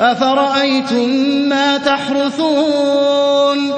أَفَرَأَيْتُم مَّا تَحْرُثُونَ